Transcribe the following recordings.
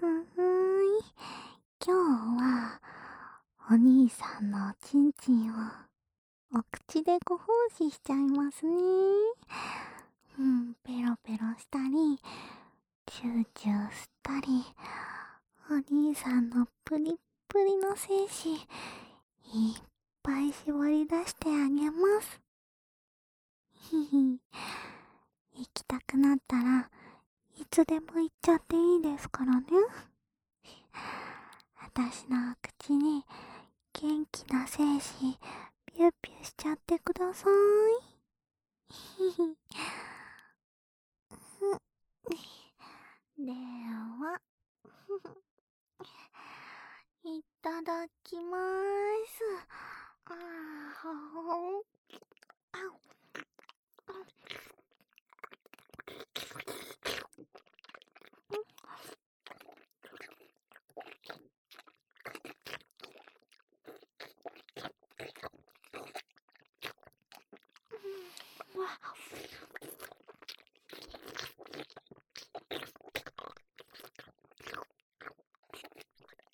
ふふんい。今日は、お兄さんのちんちんを、お口でご奉仕しちゃいますね。うん、ペロペロしたり、チューチュー吸ったり、お兄さんのプリップリの精子、いっぱい絞り出してあげます。ひひ、行きたくなったら、いつでも行っちゃっていいですからね。私の口に元気な精子ピューピューしちゃってください。では、いただきまーす。ああ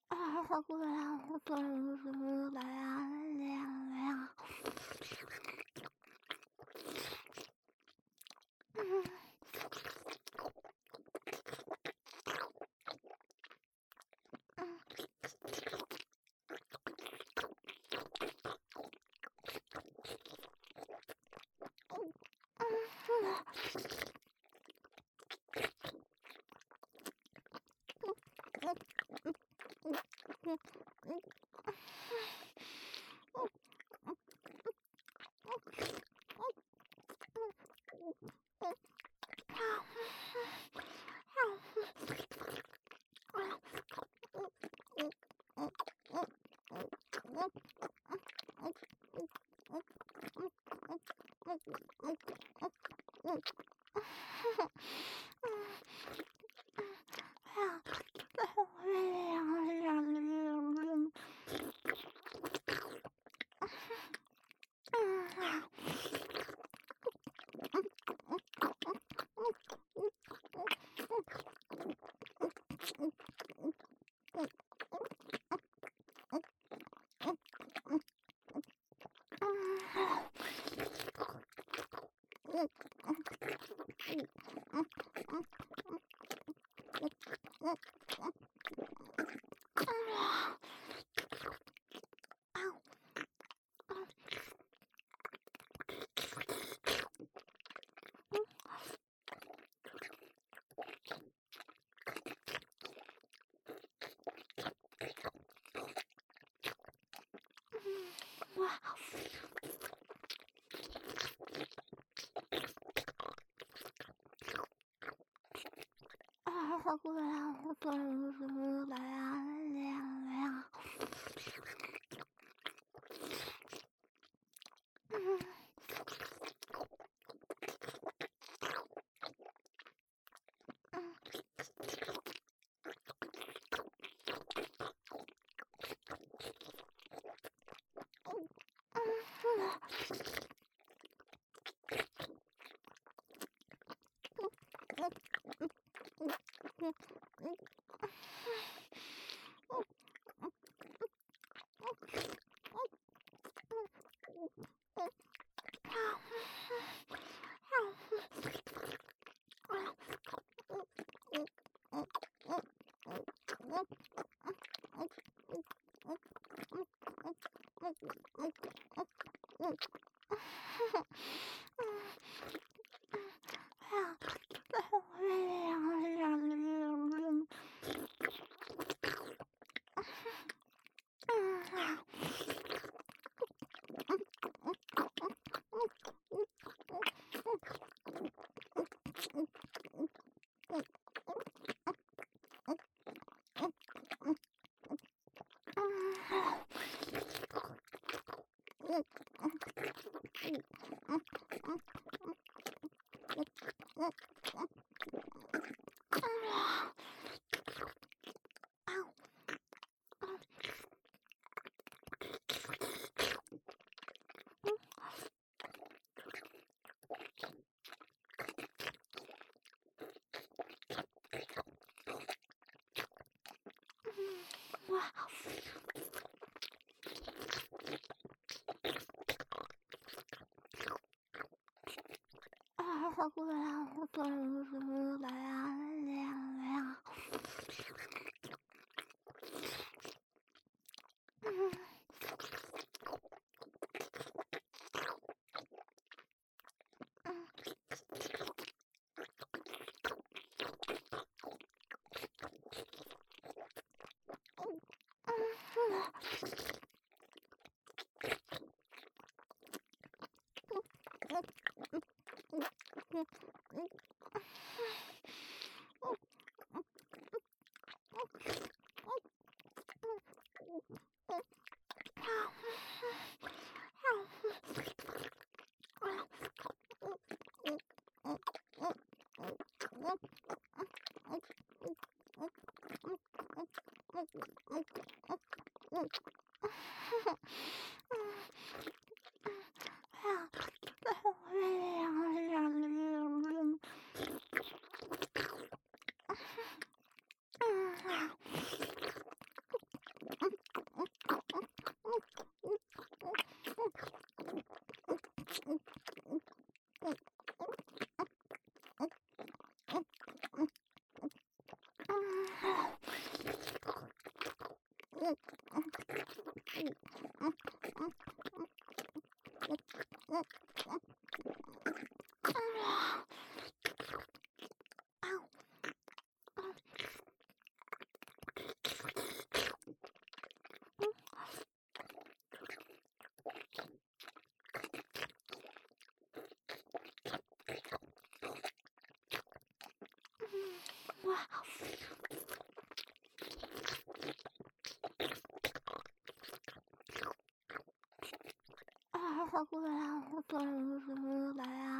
啊，好饿啊，好饿，好饿。Okay. じゅるるるるるっ、啊，好困啊，好困，好困，好困。うっ。Aku memang mau.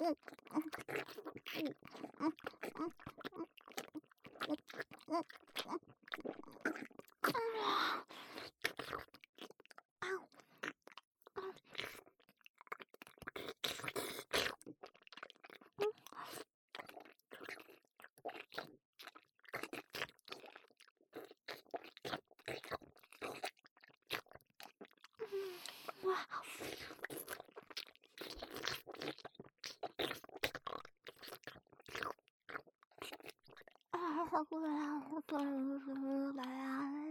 Wow. 好不容好不容好不来啊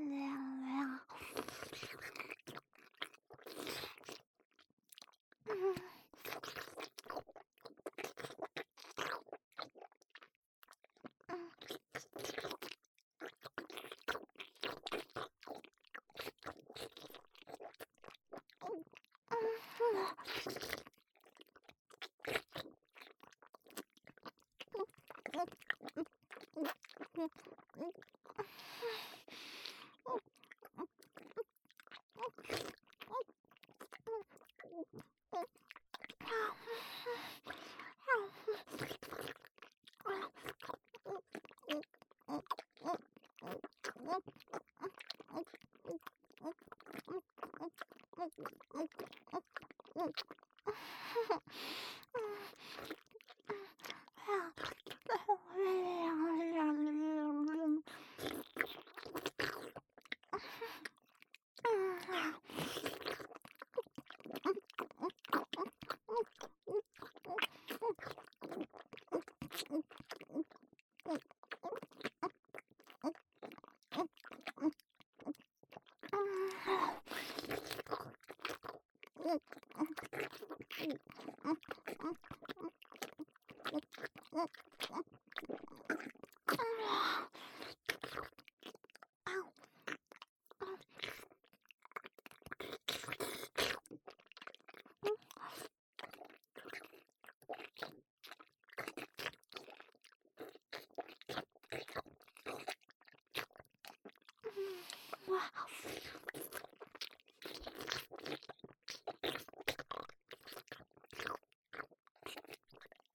Oh.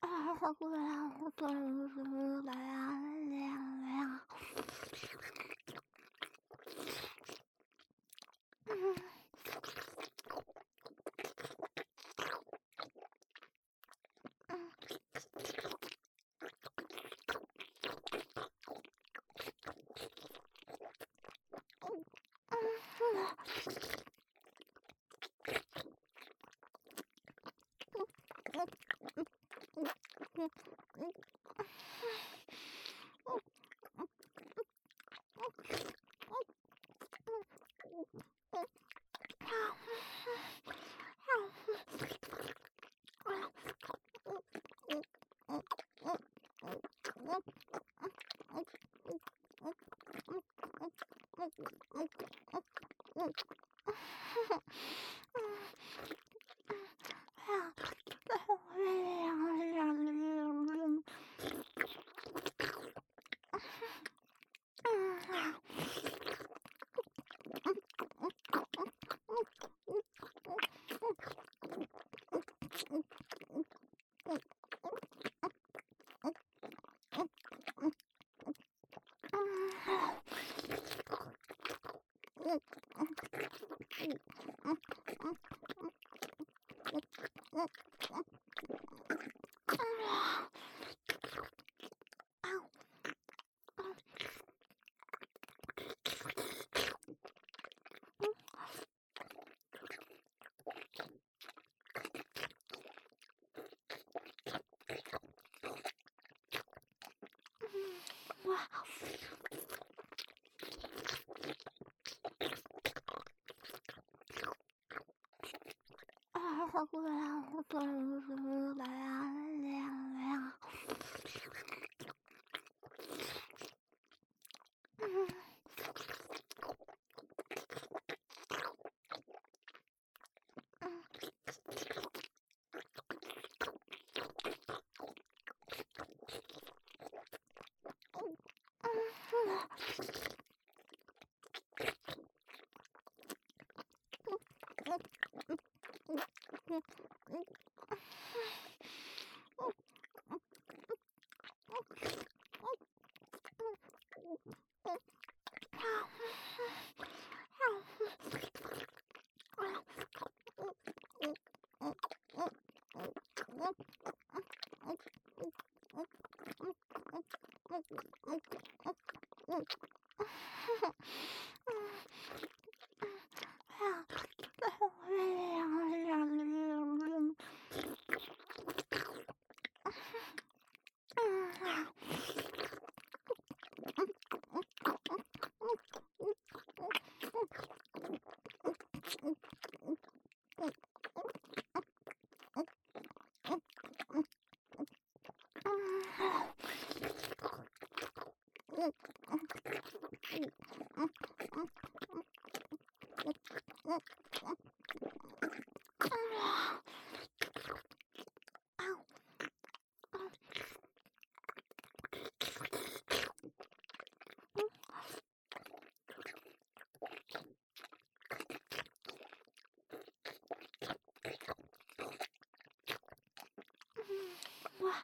啊，好困啊，好困，来啊！うん。up. 好好过好我做什么什来 Mm-hmm.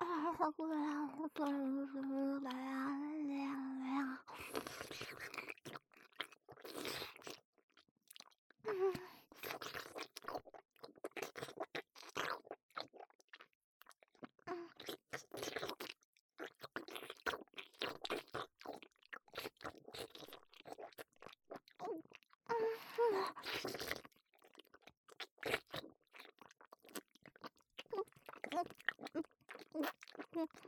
ああん。